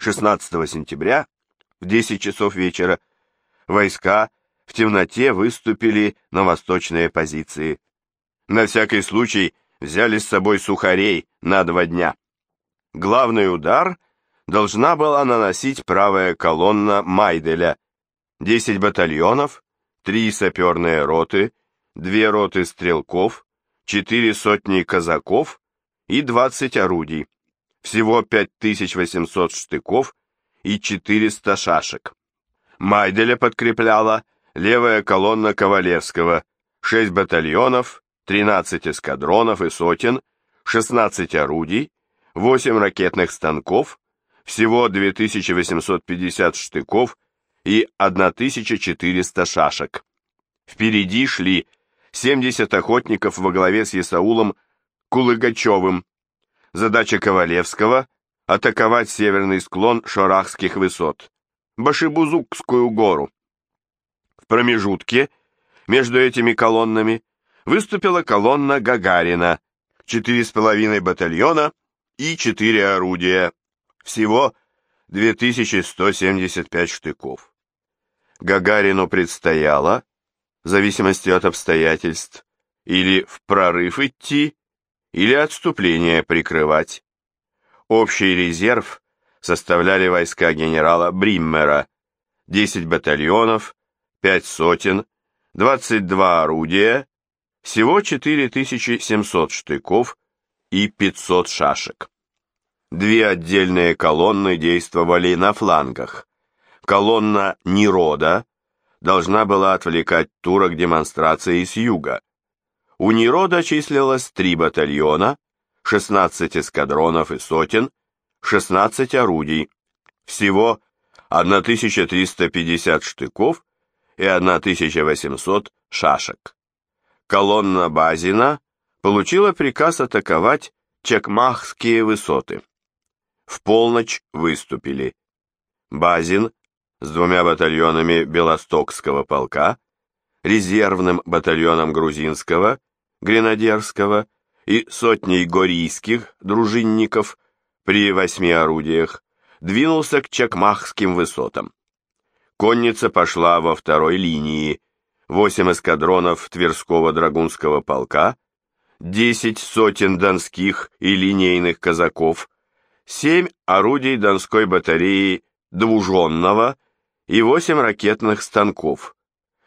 16 сентября в 10 часов вечера войска в темноте выступили на восточные позиции. На всякий случай взяли с собой сухарей на два дня. Главный удар должна была наносить правая колонна Майделя, 10 батальонов, 3 саперные роты, 2 роты стрелков, 4 сотни казаков и 20 орудий, всего 5800 штыков и 400 шашек. Майделя подкрепляла левая колонна Ковалевского, 6 батальонов, 13 эскадронов и сотен, 16 орудий, 8 ракетных станков, всего 2850 штыков и 1400 шашек. Впереди шли 70 охотников во главе с Исаулом Кулыгачевым. Задача Ковалевского – атаковать северный склон Шорахских высот, Башибузукскую гору. В промежутке между этими колоннами выступила колонна Гагарина, 4,5 батальона и 4 орудия, всего 2175 штыков. Гагарину предстояло, в зависимости от обстоятельств, или в прорыв идти, или отступление прикрывать. Общий резерв составляли войска генерала Бриммера, 10 батальонов, 5 сотен, 22 орудия, всего 4700 штыков и 500 шашек. Две отдельные колонны действовали на флангах. Колонна Нерода должна была отвлекать турок демонстрации с юга. У Нерода числилось три батальона, 16 эскадронов и сотен, 16 орудий, всего 1350 штыков и 1800 шашек. Колонна Базина получила приказ атаковать Чекмахские высоты. В полночь выступили Базин с двумя батальонами Белостокского полка, резервным батальоном грузинского, гренадерского и сотней горийских дружинников при восьми орудиях, двинулся к Чакмахским высотам. Конница пошла во второй линии, восемь эскадронов Тверского драгунского полка, десять сотен донских и линейных казаков, семь орудий Донской батареи двуженного и восемь ракетных станков.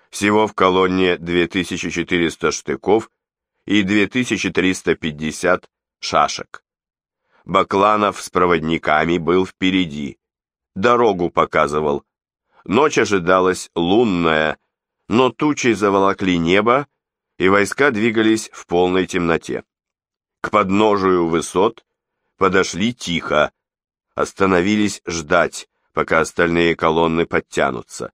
Всего в колонне 2400 штыков и 2350 шашек. Бакланов с проводниками был впереди, дорогу показывал. Ночь ожидалась лунная, но тучи заволокли небо, и войска двигались в полной темноте. К подножию высот подошли тихо, остановились ждать, пока остальные колонны подтянутся.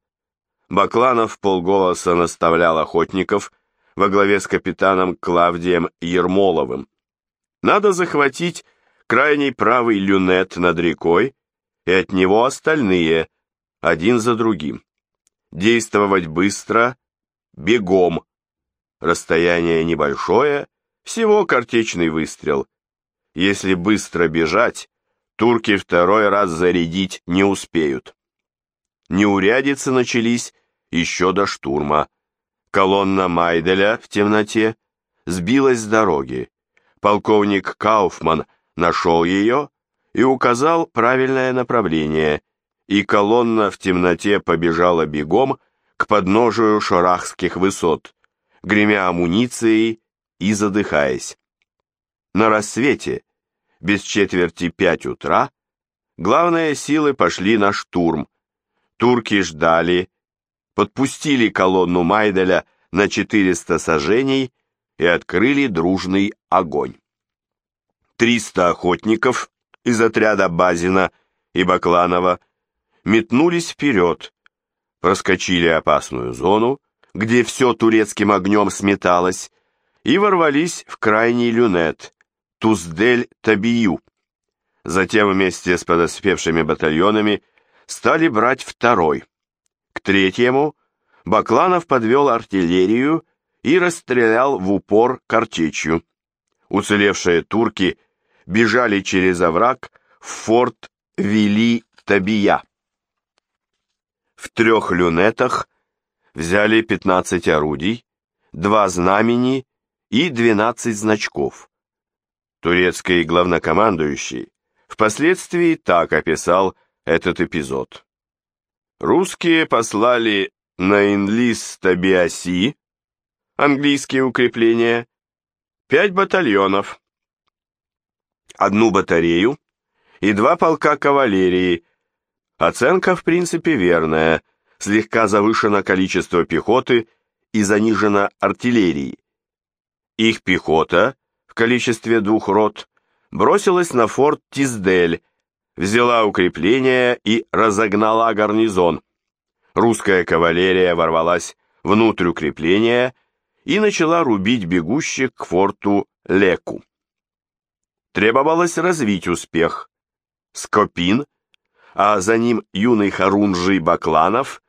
Бакланов полголоса наставлял охотников во главе с капитаном Клавдием Ермоловым. Надо захватить крайний правый люнет над рекой и от него остальные, один за другим. Действовать быстро, бегом. Расстояние небольшое, всего картечный выстрел – если быстро бежать, турки второй раз зарядить не успеют. Неурядицы начались еще до штурма. Колонна Майделя в темноте сбилась с дороги. Полковник Кауфман нашел ее и указал правильное направление, и колонна в темноте побежала бегом к подножию шарахских высот, гремя амуницией и задыхаясь. На рассвете, без четверти пять утра, главные силы пошли на штурм. Турки ждали, подпустили колонну Майделя на 400 сажений и открыли дружный огонь. 300 охотников из отряда Базина и Бакланова метнулись вперед, проскочили опасную зону, где все турецким огнем сметалось, и ворвались в крайний люнет, Туздель-Табию. Затем вместе с подоспевшими батальонами стали брать второй. К третьему Бакланов подвел артиллерию и расстрелял в упор картечью. Уцелевшие турки бежали через овраг в форт Вили Табия. В трех люнетах взяли 15 орудий, два знамени и 12 значков. Турецкий главнокомандующий впоследствии так описал этот эпизод. Русские послали на Инлис Табиаси, английские укрепления, пять батальонов, одну батарею и два полка кавалерии. Оценка, в принципе, верная, слегка завышено количество пехоты и занижено артиллерии. Их пехота в количестве двух рот бросилась на форт Тиздель, взяла укрепление и разогнала гарнизон. Русская кавалерия ворвалась внутрь укрепления и начала рубить бегущих к форту Леку. Требовалось развить успех. Скопин, а за ним юный Харунжий Бакланов,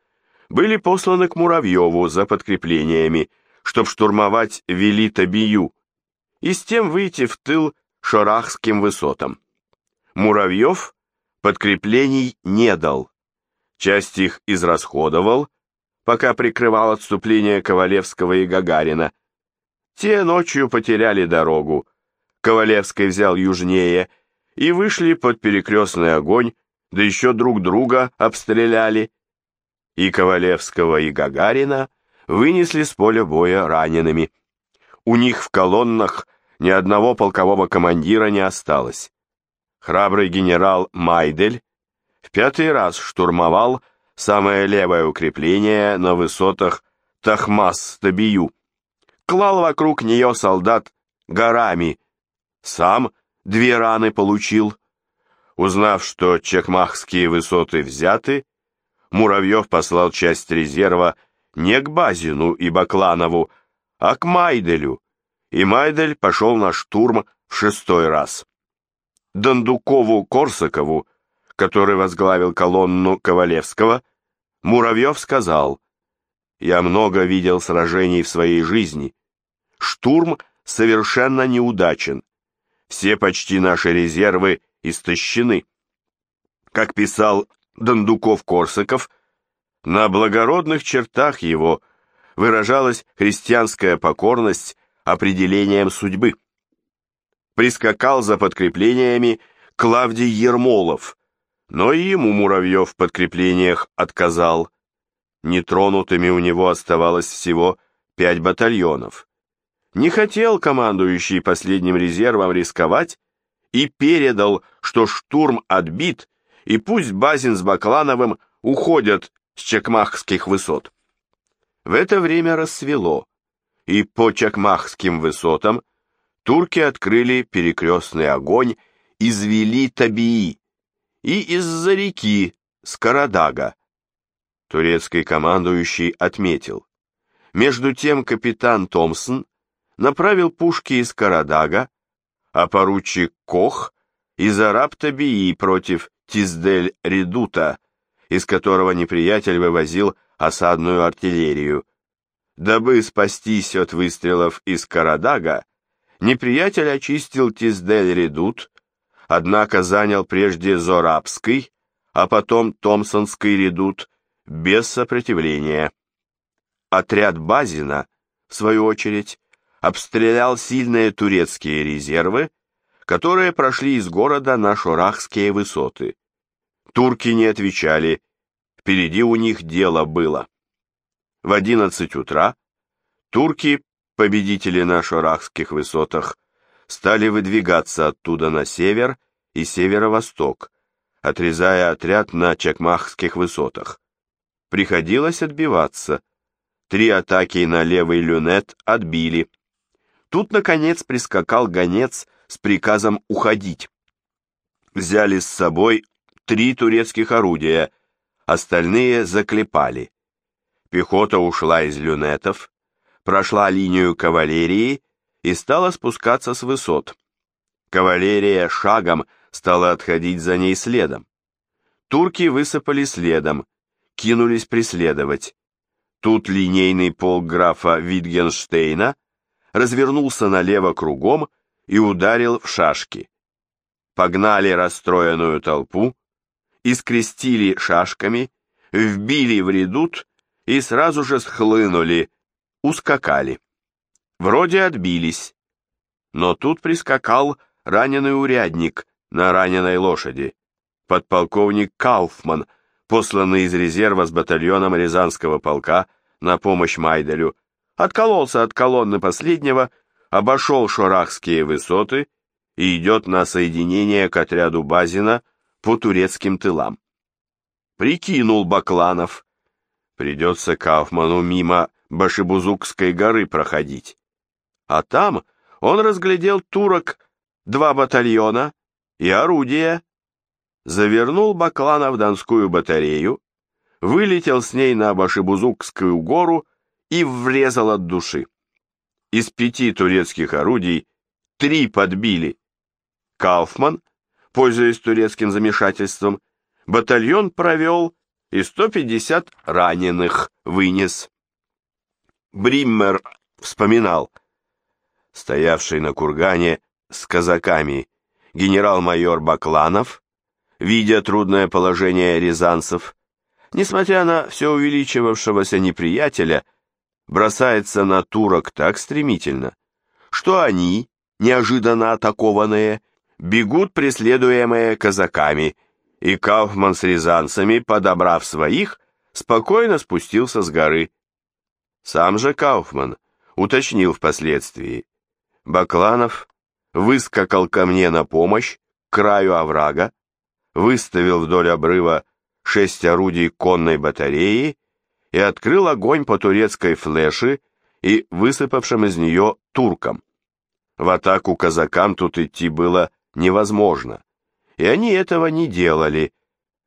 были посланы к Муравьеву за подкреплениями, чтобы штурмовать Велитобию и с тем выйти в тыл Шорахским высотам. Муравьев подкреплений не дал. Часть их израсходовал, пока прикрывал отступление Ковалевского и Гагарина. Те ночью потеряли дорогу. Ковалевский взял южнее и вышли под перекрестный огонь, да еще друг друга обстреляли. И Ковалевского, и Гагарина вынесли с поля боя ранеными. У них в колоннах ни одного полкового командира не осталось. Храбрый генерал Майдель в пятый раз штурмовал самое левое укрепление на высотах Тахмас-Табию. Клал вокруг нее солдат горами. Сам две раны получил. Узнав, что чекмахские высоты взяты, Муравьев послал часть резерва не к Базину и Бакланову, а к Майделю, и Майдель пошел на штурм в шестой раз. Дондукову-Корсакову, который возглавил колонну Ковалевского, Муравьев сказал, «Я много видел сражений в своей жизни. Штурм совершенно неудачен. Все почти наши резервы истощены». Как писал Дондуков-Корсаков, на благородных чертах его выражалась христианская покорность определением судьбы. Прискакал за подкреплениями Клавдий Ермолов, но и ему Муравьев в подкреплениях отказал. Нетронутыми у него оставалось всего пять батальонов. Не хотел командующий последним резервом рисковать и передал, что штурм отбит, и пусть Базин с Баклановым уходят с Чекмахских высот. В это время рассвело, и по Чекмахским высотам турки открыли перекрестный огонь, извели Табии, и из-за реки Скоrodага. Турецкий командующий отметил. Между тем капитан Томпсон направил пушки из Карадага, а поручик Кох из Араб-Табии против Тиздель-Редута, из которого неприятель вывозил осадную артиллерию. Дабы спастись от выстрелов из Карадага, неприятель очистил Тиздель-Редут, однако занял прежде Зорабский, а потом Томпсонский редут без сопротивления. Отряд Базина, в свою очередь, обстрелял сильные турецкие резервы, которые прошли из города на Шорахские высоты. Турки не отвечали, впереди у них дело было. В 11 утра турки, победители на Шорахских высотах, стали выдвигаться оттуда на север и северо-восток, отрезая отряд на Чакмахских высотах. Приходилось отбиваться. Три атаки на левый люнет отбили. Тут, наконец, прискакал гонец с приказом уходить. Взяли с собой три турецких орудия, остальные заклепали. Пехота ушла из люнетов, прошла линию кавалерии и стала спускаться с высот. Кавалерия шагом стала отходить за ней следом. Турки высыпали следом, кинулись преследовать. Тут линейный полк графа Витгенштейна развернулся налево кругом и ударил в шашки. Погнали расстроенную толпу, искрестили шашками, вбили в редут и сразу же схлынули, ускакали. Вроде отбились. Но тут прискакал раненый урядник на раненой лошади, подполковник Кауфман, посланный из резерва с батальоном Рязанского полка на помощь Майделю, откололся от колонны последнего, обошел Шорахские высоты и идет на соединение к отряду Базина по турецким тылам. Прикинул Бакланов. Придется Кауфману мимо Башибузукской горы проходить. А там он разглядел турок два батальона и орудия. Завернул Баклана в Донскую батарею, вылетел с ней на Башибузукскую гору и врезал от души. Из пяти турецких орудий три подбили. Кауфман, пользуясь турецким замешательством, батальон провел и 150 раненых вынес. Бриммер вспоминал, стоявший на кургане с казаками генерал-майор Бакланов, видя трудное положение рязанцев, несмотря на все увеличивавшегося неприятеля, бросается на турок так стремительно, что они, неожиданно атакованные, бегут преследуемые казаками, и Кауфман с рязанцами, подобрав своих, спокойно спустился с горы. Сам же Кауфман уточнил впоследствии. Бакланов выскакал ко мне на помощь, к краю оврага, выставил вдоль обрыва шесть орудий конной батареи и открыл огонь по турецкой флеши и высыпавшим из нее туркам. В атаку казакам тут идти было невозможно, и они этого не делали,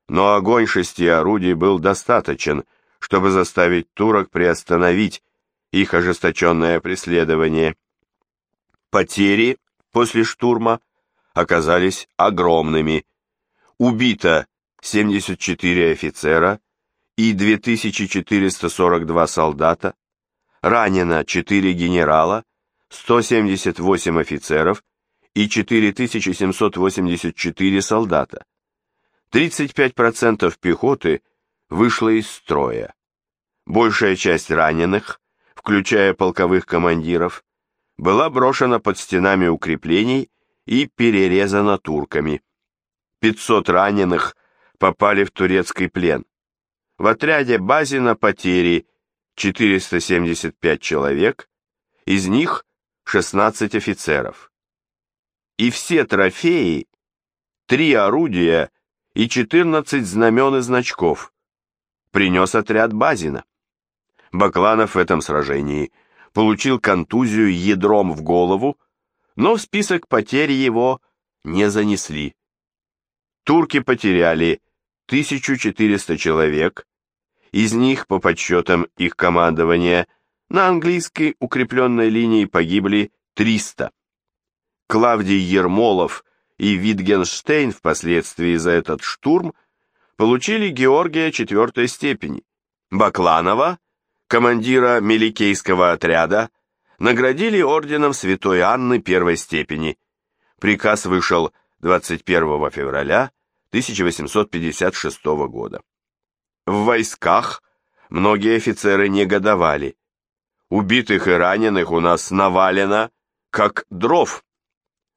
но огонь шести орудий был достаточен, чтобы заставить турок приостановить их ожесточенное преследование. Потери после штурма оказались огромными. Убито 74 офицера и 2442 солдата, ранено 4 генерала, 178 офицеров и 4784 солдата. 35% пехоты вышло из строя. Большая часть раненых, включая полковых командиров, была брошена под стенами укреплений и перерезана турками. 500 раненых попали в турецкий плен. В отряде Базина потери 475 человек, из них 16 офицеров. И все трофеи, три орудия и 14 знамен и значков принес отряд Базина. Бакланов в этом сражении получил контузию ядром в голову, но в список потерь его не занесли. Турки потеряли 1400 человек, из них, по подсчетам их командования, на английской укрепленной линии погибли 300. Клавдий Ермолов и Витгенштейн впоследствии за этот штурм получили Георгия четвертой степени, Бакланова, командира Меликейского отряда, наградили орденом Святой Анны первой степени. Приказ вышел 21 февраля 1856 года. В войсках многие офицеры негодовали. Убитых и раненых у нас навалено, как дров.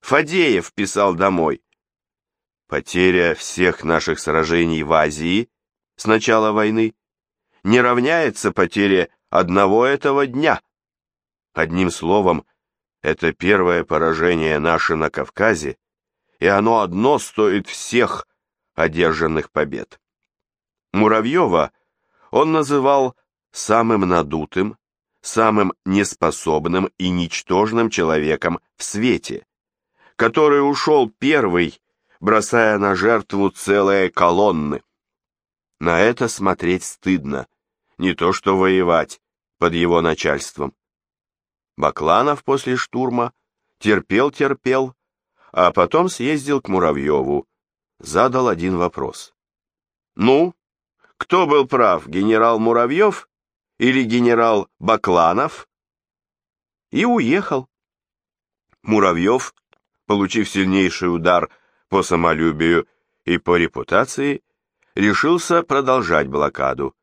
Фадеев писал домой. Потеря всех наших сражений в Азии с начала войны не равняется потере одного этого дня. Одним словом, это первое поражение наше на Кавказе, и оно одно стоит всех одержанных побед. Муравьева он называл самым надутым, самым неспособным и ничтожным человеком в свете, который ушел первый, бросая на жертву целые колонны. На это смотреть стыдно, не то что воевать под его начальством. Бакланов после штурма терпел-терпел, а потом съездил к Муравьеву, задал один вопрос. «Ну, кто был прав, генерал Муравьев или генерал Бакланов?» И уехал. Муравьев, получив сильнейший удар по самолюбию и по репутации, решился продолжать блокаду.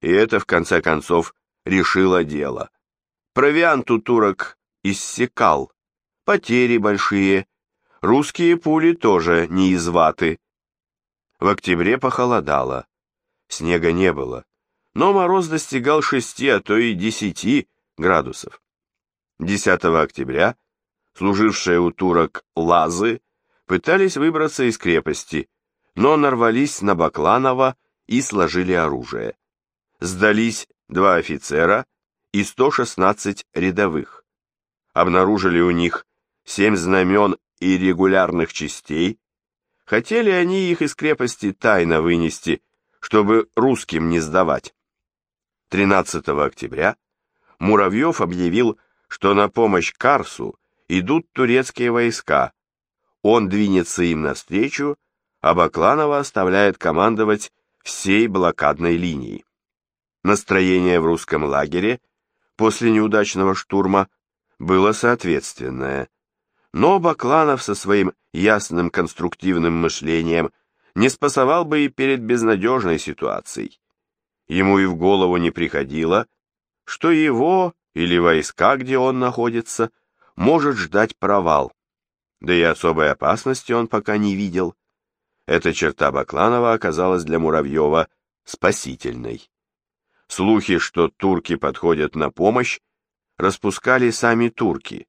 И это, в конце концов, решило дело. Провиант у турок иссякал, потери большие, русские пули тоже не из ваты. В октябре похолодало, снега не было, но мороз достигал шести, а то и десяти градусов. 10 октября служившие у турок лазы пытались выбраться из крепости, но нарвались на Бакланова и сложили оружие. Сдались два офицера и 116 рядовых. Обнаружили у них семь знамен и регулярных частей. Хотели они их из крепости тайно вынести, чтобы русским не сдавать. 13 октября Муравьев объявил, что на помощь Карсу идут турецкие войска. Он двинется им навстречу, а Бакланова оставляет командовать всей блокадной линией. Настроение в русском лагере после неудачного штурма было соответственное. Но Бакланов со своим ясным конструктивным мышлением не спасовал бы и перед безнадежной ситуацией. Ему и в голову не приходило, что его или войска, где он находится, может ждать провал. Да и особой опасности он пока не видел. Эта черта Бакланова оказалась для Муравьева спасительной. Слухи, что турки подходят на помощь, распускали сами турки.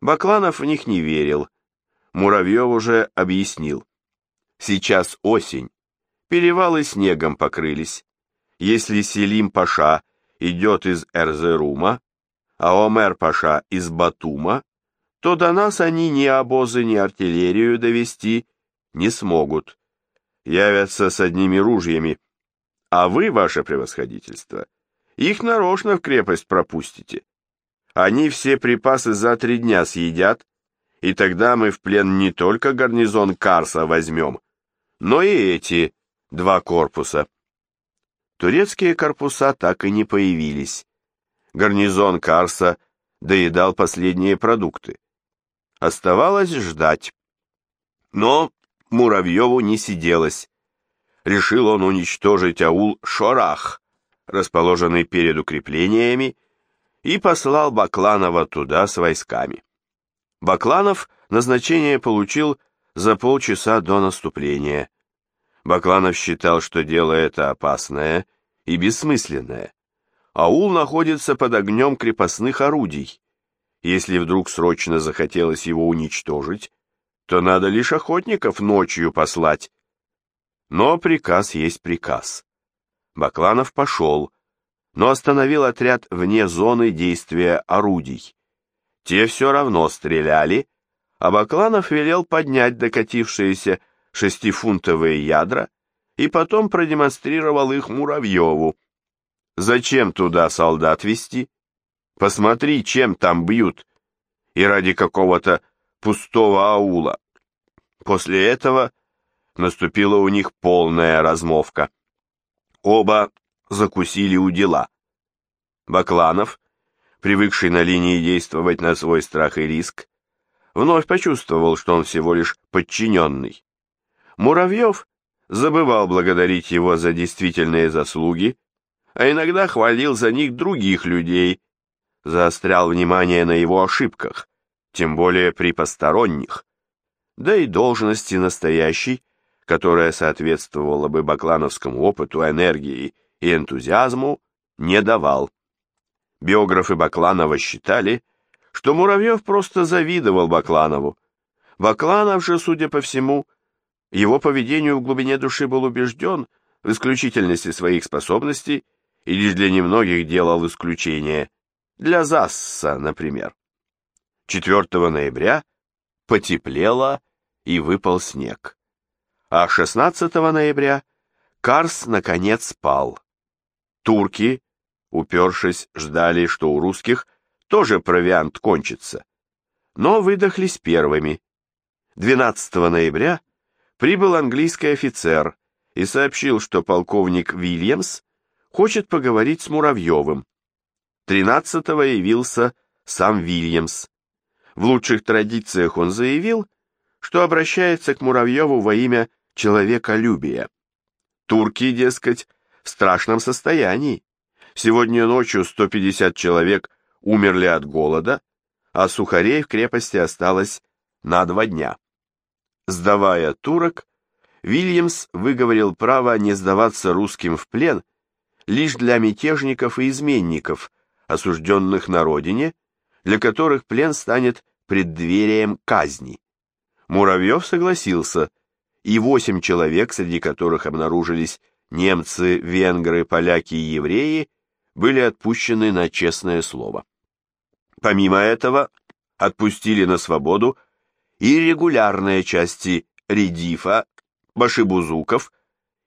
Бакланов в них не верил. Муравьев уже объяснил. Сейчас осень, перевалы снегом покрылись. Если Селим Паша идет из Эрзерума, а Омер Паша из Батума, то до нас они ни обозы, ни артиллерию довести не смогут. Явятся с одними ружьями, а вы, ваше превосходительство, их нарочно в крепость пропустите. Они все припасы за три дня съедят, и тогда мы в плен не только гарнизон Карса возьмем, но и эти два корпуса. Турецкие корпуса так и не появились. Гарнизон Карса доедал последние продукты. Оставалось ждать. Но Муравьеву не сиделось решил он уничтожить аул Шорах, расположенный перед укреплениями, и послал Бакланова туда с войсками. Бакланов назначение получил за полчаса до наступления. Бакланов считал, что дело это опасное и бессмысленное. Аул находится под огнем крепостных орудий. Если вдруг срочно захотелось его уничтожить, то надо лишь охотников ночью послать, но приказ есть приказ. Бакланов пошел, но остановил отряд вне зоны действия орудий. Те все равно стреляли, а Бакланов велел поднять докатившиеся шестифунтовые ядра и потом продемонстрировал их Муравьеву. Зачем туда солдат вести? Посмотри, чем там бьют. И ради какого-то пустого аула. После этого наступила у них полная размовка. Оба закусили у дела. Бакланов, привыкший на линии действовать на свой страх и риск, вновь почувствовал, что он всего лишь подчиненный. Муравьев забывал благодарить его за действительные заслуги, а иногда хвалил за них других людей, заострял внимание на его ошибках, тем более при посторонних. Да и должности настоящей которая соответствовала бы баклановскому опыту, энергии и энтузиазму, не давал. Биографы Бакланова считали, что Муравьев просто завидовал Бакланову. Бакланов же, судя по всему, его поведению в глубине души был убежден в исключительности своих способностей и лишь для немногих делал исключение, для Засса, например. 4 ноября потеплело и выпал снег а 16 ноября Карс наконец спал. Турки, упершись, ждали, что у русских тоже провиант кончится, но выдохлись первыми. 12 ноября прибыл английский офицер и сообщил, что полковник Вильямс хочет поговорить с Муравьевым. 13-го явился сам Вильямс. В лучших традициях он заявил, что обращается к Муравьеву во имя человеколюбия. Турки, дескать, в страшном состоянии. Сегодня ночью 150 человек умерли от голода, а сухарей в крепости осталось на два дня. Сдавая турок, Вильямс выговорил право не сдаваться русским в плен лишь для мятежников и изменников, осужденных на родине, для которых плен станет преддверием казни. Муравьев согласился, и восемь человек, среди которых обнаружились немцы, венгры, поляки и евреи, были отпущены на честное слово. Помимо этого, отпустили на свободу и регулярные части Редифа, Башибузуков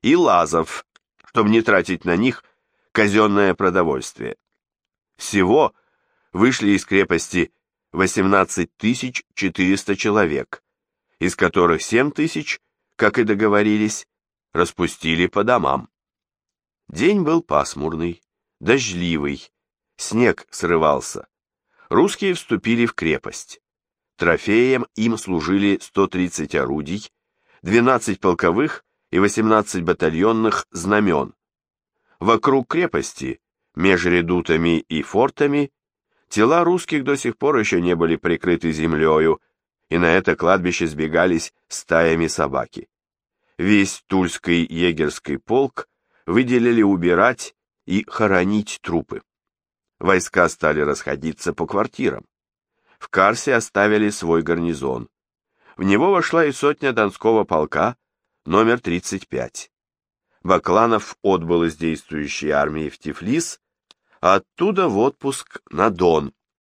и Лазов, чтобы не тратить на них казенное продовольствие. Всего вышли из крепости 18 400 человек, из которых 7 тысяч, как и договорились, распустили по домам. День был пасмурный, дождливый, снег срывался. Русские вступили в крепость. Трофеем им служили 130 орудий, 12 полковых и 18 батальонных знамен. Вокруг крепости, между редутами и фортами, Тела русских до сих пор еще не были прикрыты землею, и на это кладбище сбегались стаями собаки. Весь Тульский егерский полк выделили убирать и хоронить трупы. Войска стали расходиться по квартирам. В Карсе оставили свой гарнизон. В него вошла и сотня Донского полка, номер 35. Бакланов отбыл из действующей армии в Тифлис, а оттуда в отпуск на Дон.